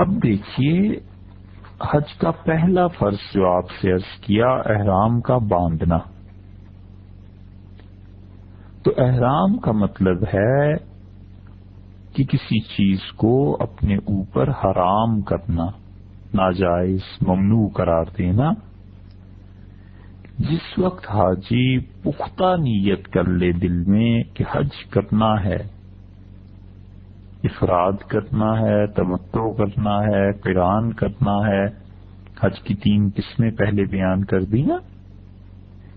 اب دیکھیے، حج کا پہلا فرض جو آپ سے عرض کیا، احرام کا باندھنا۔ تو احرام کا مطلب ہے کہ کسی چیز کو اپنے اوپر حرام کرنا، ناجائز، ممنوع قرار دینا۔ جس وقت حاجی پختہ نیت کر لے دل میں کہ حج کرنا ہے افراد کرنا ہے تمتو کرنا ہے، قرآن کرنا ہے۔ حج کی تین قسمیں پہلے بیان کر دی نا؟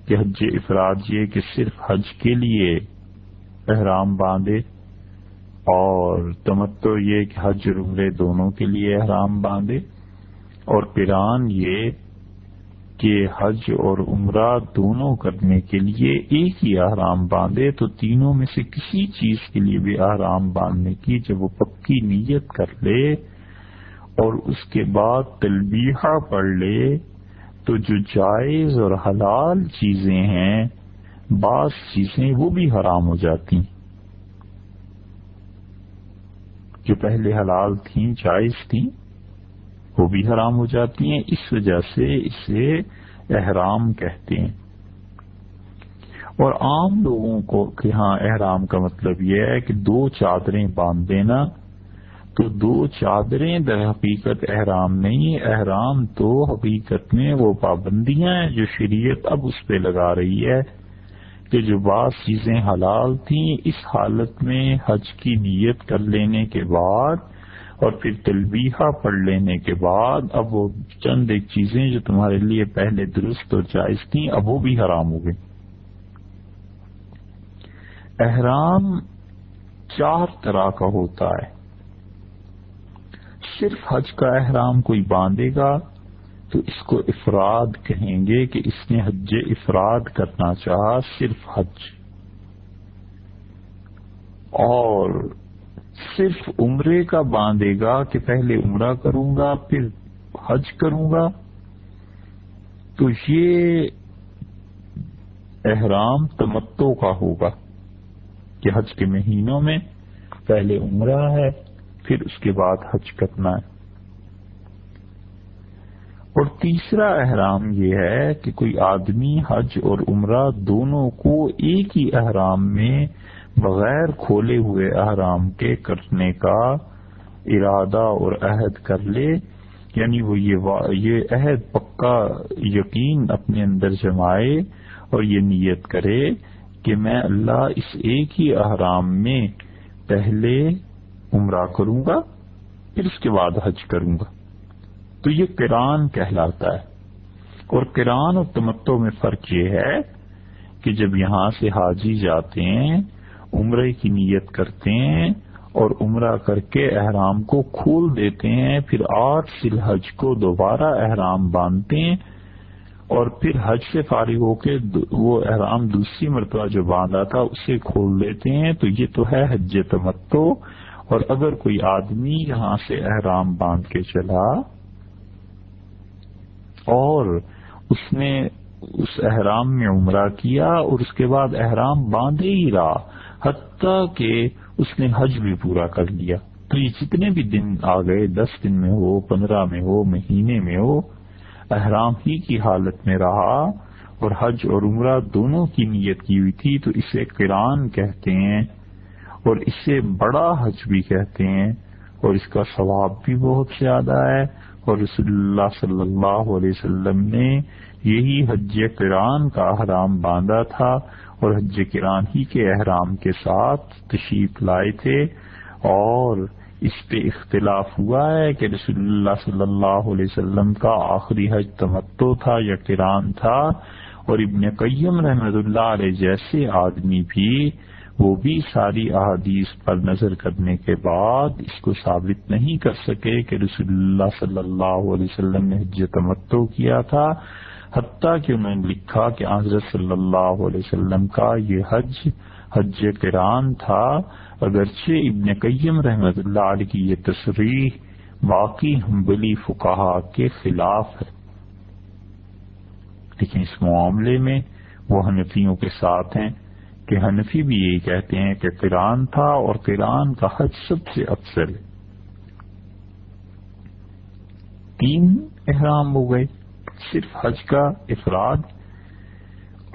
کہ حج افراد یہ کہ صرف حج کے لیے احرام باندھے اور تمتو یہ کہ حج عمرے دونوں کے لیے احرام باندھے۔ اور قرآن یہ کہ حج اور عمرہ دونوں کرنے کے لیے ایک ہی احرام باندھے تو تینوں میں سے کسی چیز کے لیے بھی احرام باندھنے کی جب وہ پکی نیت کر لے اور اس کے بعد تلبیحہ پڑھ لے تو جو جائز اور حلال چیزیں ہیں، بعض چیزیں وہ بھی حرام ہو جاتی جو پہلے حلال تھیں، جائز تھیں وہ بھی حرام ہو جاتی ہیں، اس وجہ سے اسے احرام کہتے ہیں۔ اور عام لوگوں کو کہ ہاں احرام کا مطلب یہ ہے کہ دو چادریں باندھ دینا، تو دو چادریں در حقیقت احرام نہیں، احرام تو حقیقت میں وہ پابندیاں ہیں جو شریعت اب اس پہ لگا رہی ہے کہ جو بعض چیزیں حلال تھیں، اس حالت میں حج کی نیت کر لینے کے بعد اور پھر تلبیحہ پڑھ لینے کے بعد اب وہ چند ایک چیزیں جو تمہارے لیے پہلے درست اور جائز تھیں، اب وہ بھی حرام ہو گئی۔ احرام چار طرح کا ہوتا ہے۔ صرف حج کا احرام کوئی باندھے گا تو اس کو افراد کہیں گے کہ اس نے حج افراد کرنا چاہا، صرف حج۔ اور صرف عمرے کا باندھے گا کہ پہلے عمرہ کروں گا، پھر حج کروں گا۔ تو یہ احرام تمتو کا ہوگا کہ حج کے مہینوں میں پہلے عمرہ ہے، پھر اس کے بعد حج کرنا ہے۔ اور تیسرا احرام یہ ہے کہ کوئی آدمی حج اور عمرہ دونوں کو ایک ہی احرام میں بغیر کھولے ہوئے احرام کے کرنے کا ارادہ اور عہد کر لے۔ یعنی وہ یہ عہد پکا یقین اپنے اندر جمائے اور یہ نیت کرے کہ میں اللہ اس ایک ہی احرام میں پہلے عمرہ کروں گا، پھر اس کے بعد حج کروں گا۔ تو یہ کران کہلاتا ہے۔ اور کران اور تمتوں میں فرق یہ ہے کہ جب یہاں سے حاجی جاتے ہیں عمرے کی نیت کرتے ہیں اور عمرہ کر کے احرام کو کھول دیتے ہیں، پھر آٹھ سل حج کو دوبارہ احرام باندھتے ہیں اور پھر حج سے فارغ ہو کے وہ احرام دوسری مرتبہ جو باندھا تھا اسے کھول دیتے ہیں۔ تو یہ تو ہے حج تمتو اور اگر کوئی آدمی یہاں سے احرام باندھ کے چلا اور اس نے اس احرام میں عمرہ کیا اور اس کے بعد احرام باندھے ہی رہا حتیٰ کہ اس نے حج بھی پورا کر لیا۔ تو یہ جتنے بھی دن آ گئے، دس دن میں ہو، پندرہ میں ہو، مہینے میں ہو، احرام ہی کی حالت میں رہا اور حج اور عمرہ دونوں کی نیت کی ہوئی تھی، تو اسے کران کہتے ہیں اور اسے بڑا حج بھی کہتے ہیں اور اس کا ثواب بھی بہت زیادہ ہے۔ اور رسول اللہ صلی اللہ علیہ وسلم نے یہی حج کران کا حرام باندھا تھا اور حج کران ہی کے احرام کے ساتھ تشریف لائے تھے اور اس پہ اختلاف ہوا ہے کہ رسول اللہ صلی اللہ علیہ وسلم کا آخری حج تمتو تھا یا کران تھا اور ابن قیم رحمت اللہ علیہ جیسے آدمی بھی وہ بھی ساری احادیث پر نظر کرنے کے بعد اس کو ثابت نہیں کر سکے کہ رسول اللہ صلی اللہ علیہ وسلم نے حج تمتو کیا تھا حتیٰ کہ انہوں نے لکھا کہ حضرت صلی اللہ علیہ وسلم کا یہ حج حج کران تھا، اگرچہ ابن قیم رحمت اللہ علیہ کی یہ تصریح باقی ہمبلی فکاہا کے خلاف ہے۔ لیکن اس معاملے میں وہ حنفیوں کے ساتھ ہیں کہ حنفی بھی یہی کہتے ہیں کہ قرآن تھا اور قرآن کا حج سب سے افسر ہے۔ تین احرام ہو گئے۔ صرف حج کا افراد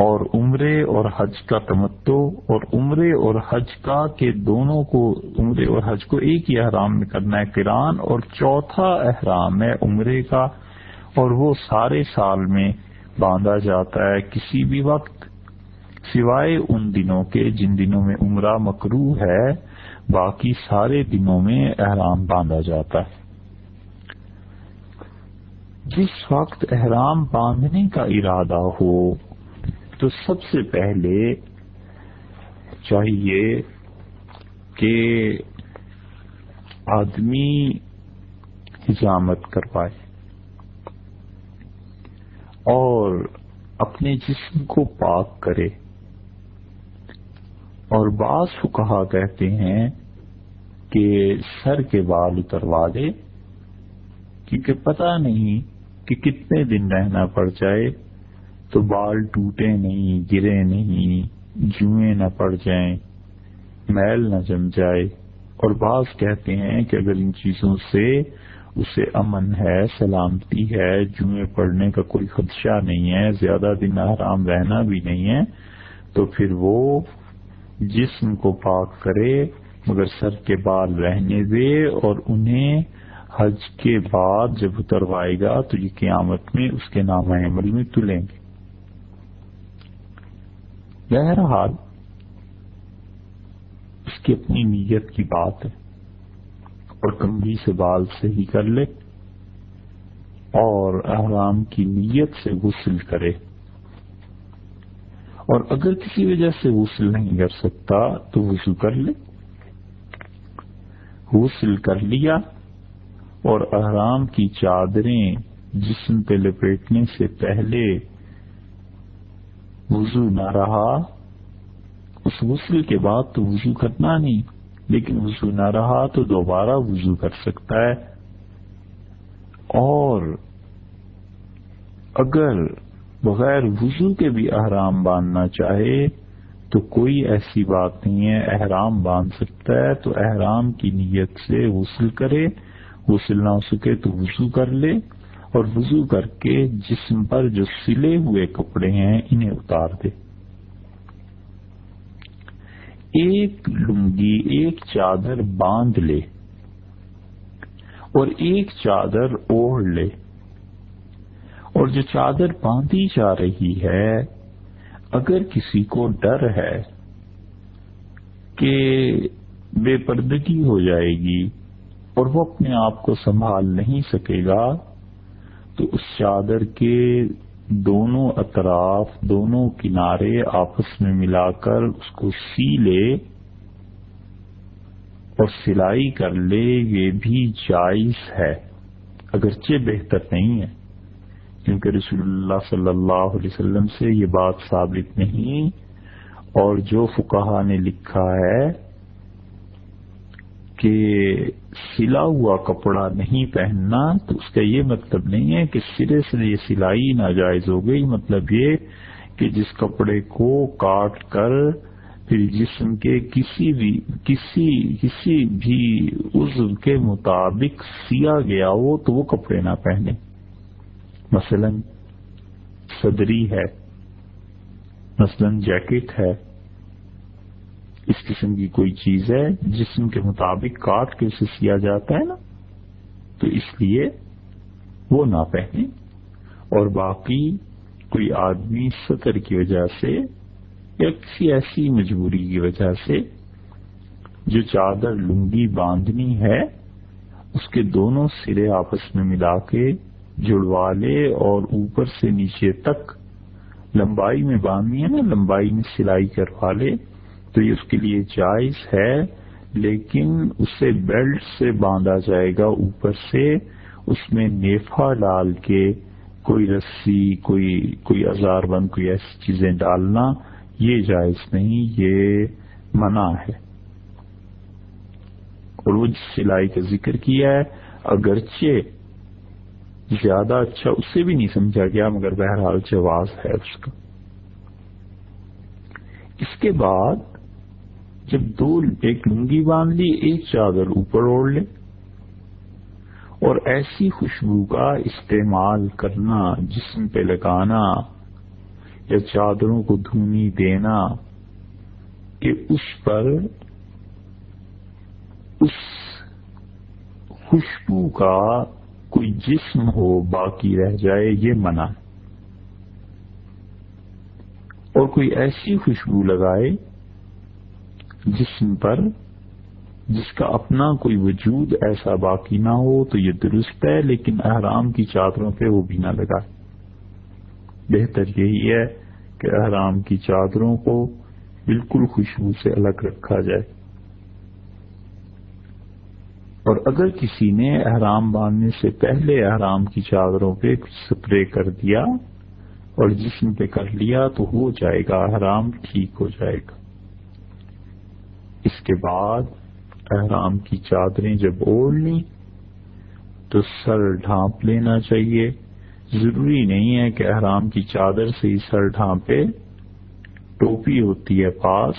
اور عمرے اور حج کا تمتو اور عمرے اور حج کا کہ دونوں کو عمرے اور حج کو ایک ہی احرام میں کرنا ہے کران اور چوتھا احرام ہے عمرے کا اور وہ سارے سال میں باندھا جاتا ہے کسی بھی وقت، سوائے ان دنوں کے جن دنوں میں عمرہ مکرو ہے، باقی سارے دنوں میں احرام باندھا جاتا ہے۔ جس وقت احرام باندھنے کا ارادہ ہو، تو سب سے پہلے چاہیے کہ آدمی حجامت کروائے اور اپنے جسم کو پاک کرے۔ اور بعض کہا کہتے ہیں کہ سر کے بال اتروا دے، کیونکہ پتہ نہیں کہ کتنے دن رہنا پڑ جائے تو بال ٹوٹے نہیں، گرے نہیں، جوئیں نہ پڑ جائیں، میل نہ جم جائے۔ اور بعض کہتے ہیں کہ اگر ان چیزوں سے اسے امن ہے، سلامتی ہے، جوئیں پڑنے کا کوئی خدشہ نہیں ہے، زیادہ دن آرام رہنا بھی نہیں ہے، تو پھر وہ جسم کو پاک کرے، مگر سر کے بال رہنے دے اور انہیں حج کے بعد جب اتروائے گا تو یہ قیامت میں اس کے نام عمل میں تلیں گے۔ بہرحال، اس کی اپنی نیت کی بات ہے اور کمبی سے بال سے ہی کر لے اور احرام کی نیت سے غسل کرے۔ اور اگر کسی وجہ سے غسل نہیں کر سکتا تو وضو کر لے۔ غسل کر لیا اور احرام کی چادریں جسم پہ لپیٹنے سے پہلے وضو نہ رہا۔ اس غسل کے بعد تو وضو کرنا نہیں، لیکن وضو نہ رہا تو دوبارہ وضو کر سکتا ہے۔ اور اگر بغیر وضو کے بھی احرام باندھنا چاہے تو کوئی ایسی بات نہیں ہے، احرام باندھ سکتا ہے تو احرام کی نیت سے غسل کرے۔ غسل نہ ہو سکے تو وضو کر لے اور وضو کر کے جسم پر جو سلے ہوئے کپڑے ہیں انہیں اتار دے۔ ایک لنگی، ایک چادر باندھ لے اور ایک چادر اوڑھ لے۔ اور جو چادر باندھی جا رہی ہے، اگر کسی کو ڈر ہے کہ بے پردگی ہو جائے گی اور وہ اپنے آپ کو سنبھال نہیں سکے گا، تو اس چادر کے دونوں اطراف، دونوں کنارے آپس میں ملا کر اس کو سی لے اور سلائی کر لے، یہ بھی جائز ہے۔ اگرچہ بہتر نہیں ہے، کیونکہ رسول اللہ صلی اللہ علیہ وسلم سے یہ بات ثابت نہیں۔ اور جو فکہ نے لکھا ہے کہ سلا ہوا کپڑا نہیں پہننا، تو اس کا یہ مطلب نہیں ہے کہ سرے سے یہ سلائی ناجائز ہو گئی۔ مطلب یہ کہ جس کپڑے کو کاٹ کر پھر جسم کے کسی بھی، کسی کسی بھی عزو کے مطابق سیا گیا ہو، تو وہ کپڑے نہ پہنے۔ مثلا صدری ہے، مثلا جیکٹ ہے۔ اس قسم کی کوئی چیز ہے جسم کے مطابق کاٹ کے اسے سیا جاتا ہے نا؟ تو اس لیے وہ نہ پہنے اور باقی کوئی آدمی سطر کی وجہ سے یا کسی ایسی مجبوری کی وجہ سے جو چادر لنگی باندھنی ہے، اس کے دونوں سرے آپس میں ملا کے جڑوا لے اور اوپر سے نیچے تک لمبائی میں باندھنی ہے نا، لمبائی میں سلائی کروا لے۔ تو یہ اس کے لیے جائز ہے، لیکن اسے بیلٹ سے باندھا جائے گا اوپر سے، اس میں نیفا ڈال کے کوئی رسی، کوئی کوئی ازار بند، کوئی ایسی چیزیں ڈالنا یہ جائز نہیں، یہ منع ہے۔ اور وہ سلائی کا ذکر کیا ہے، اگرچہ زیادہ اچھا اسے بھی نہیں سمجھا گیا، مگر بہرحال جواز ہے اس کا۔ اس کے بعد جب دو ایک لنگی باندھ لی ایک چادر اوپر اوڑھ لے۔ اور ایسی خوشبو کا استعمال کرنا، جسم پہ لگانا یا چادروں کو دھونی دینا، کہ اس پر اس خوشبو کا کوئی جسم ہو، باقی رہ جائے، یہ منع۔ اور کوئی ایسی خوشبو لگائے جسم پر جس کا اپنا کوئی وجود ایسا باقی نہ ہو تو یہ درست ہے، لیکن احرام کی چادروں پہ وہ بھی نہ لگائے۔ بہتر یہی ہے کہ احرام کی چادروں کو بالکل خوشبو سے الگ رکھا جائے۔ اور اگر کسی نے احرام باندھنے سے پہلے احرام کی چادروں پہ سپرے کر دیا اور جسم پہ کر لیا تو ہو جائے گا، احرام ٹھیک ہو جائے گا۔ اس کے بعد احرام کی چادریں جب اوڑھ لیں تو سر ڈھانپ لینا چاہیے۔ ضروری نہیں ہے کہ احرام کی چادر سے ہی سر ڈھانپے، ٹوپی ہوتی ہے پاس،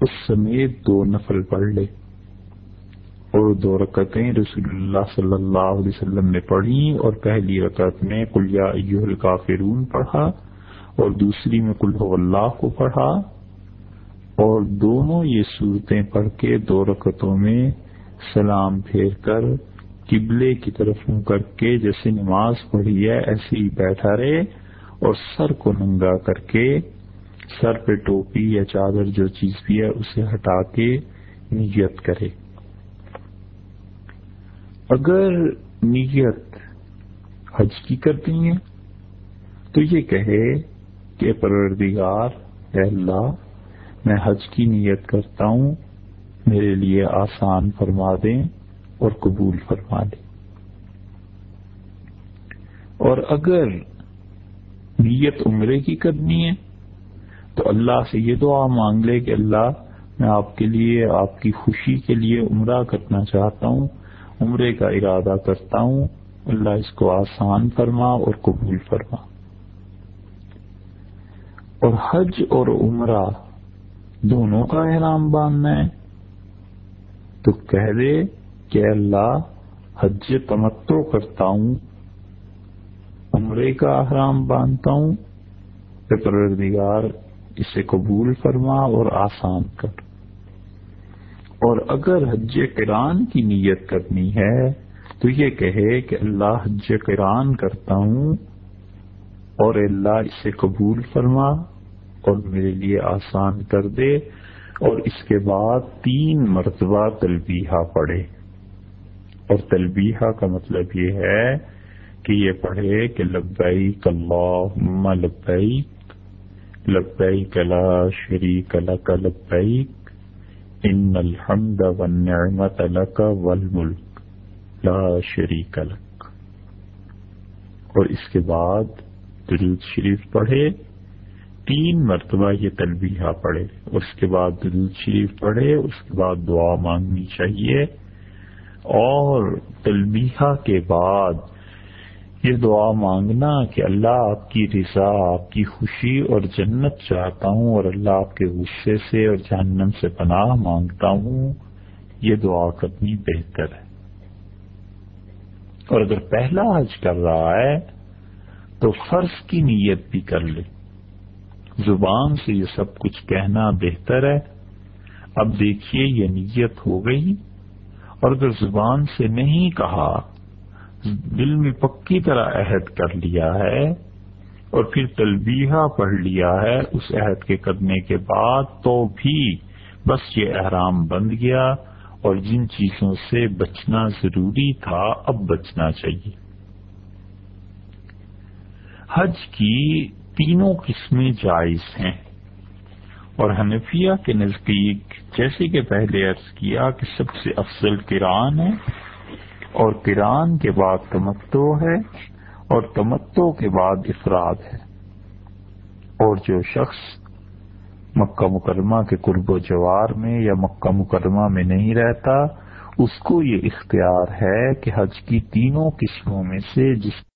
اس سمیت دو نفل پڑھ لے۔ اور دو رکعتیں رسول اللہ صلی اللہ علیہ وسلم نے پڑھی اور پہلی رکعت میں کلیا الکافرون پڑھا اور دوسری میں کل اللہ کو پڑھا۔ اور دونوں یہ صورتیں پڑھ کے دو رکعتوں میں سلام پھیر کر قبلے کی طرف منہ کر کے جیسے نماز پڑھی ہے، ایسے ہی بیٹھا رہے اور سر کو ننگا کر کے سر پہ ٹوپی یا چادر جو چیز بھی ہے اسے ہٹا کے نیت کرے۔ اگر نیت حج کی کرتی ہیں تو یہ کہے کہ پروردگار، اے اللہ میں حج کی نیت کرتا ہوں، میرے لیے آسان فرما دیں اور قبول فرما دیں۔ اور اگر نیت عمرے کی کرنی ہے، تو اللہ سے یہ دعا مانگ لے کہ اللہ، میں آپ کے لیے، آپ کی خوشی کے لیے عمرہ کرنا چاہتا ہوں، عمرے کا ارادہ کرتا ہوں۔ اللہ اس کو آسان فرما اور قبول فرما۔ اور حج اور عمرہ دونوں کا احرام باندھنا ہے۔ تو کہہ دے کہ اللہ حج تمتو کرتا ہوں، عمرے کا احرام باندھتا ہوں۔ پروردگار، اسے قبول فرما اور آسان کر۔ اور اگر حج کران کی نیت کرنی ہے، تو یہ کہے کہ اللہ حج کران کرتا ہوں اور اللہ اسے قبول فرما۔ اور میرے لیے آسان کر دے اور اس کے بعد تین مرتبہ تلبیہ پڑھے۔ اور تلبیہ کا مطلب یہ ہے کہ یہ پڑھے کہ لبیک اللہ لبیک لبیک لا شریک لک لبیک، ان الحمد والنعمت لک والملک لا شریک لک۔ اور اس کے بعد درود شریف پڑھے۔ تین مرتبہ یہ تلبیہ پڑھے، اس کے بعد درود شریف پڑھے، اس کے بعد دعا مانگنی چاہیے اور تلبیہ کے بعد یہ دعا مانگنا کہ اللہ آپ کی رضا، آپ کی خوشی اور جنت چاہتا ہوں اور اللہ آپ کے غصے سے اور جہنم سے پناہ مانگتا ہوں، یہ دعا کرنی بہتر ہے۔ اور اگر پہلا حج کر رہا ہے تو فرض کی نیت بھی کر لے۔ زبان سے یہ سب کچھ کہنا بہتر ہے۔ اب دیکھیے یہ نیت ہو گئی۔ اور اگر زبان سے نہیں کہا، دل میں پکی طرح عہد کر لیا ہے اور پھر تلبیہ پڑھ لیا ہے، اس عہد کے کرنے کے بعد تو بھی بس یہ احرام بند گیا اور جن چیزوں سے بچنا ضروری تھا، اب بچنا چاہیے۔ حج کی تینوں قسمیں جائز ہیں۔ اور حنفیہ کے نزدیک، جیسے کہ پہلے عرض کیا کہ سب سے افضل کران ہے اور کران کے بعد تمتو ہے اور تمتو کے بعد افراد ہے۔ اور جو شخص مکہ مکرمہ کے قرب و جوار میں یا مکہ مکرمہ میں نہیں رہتا، اس کو یہ اختیار ہے کہ حج کی تینوں قسموں میں سے جس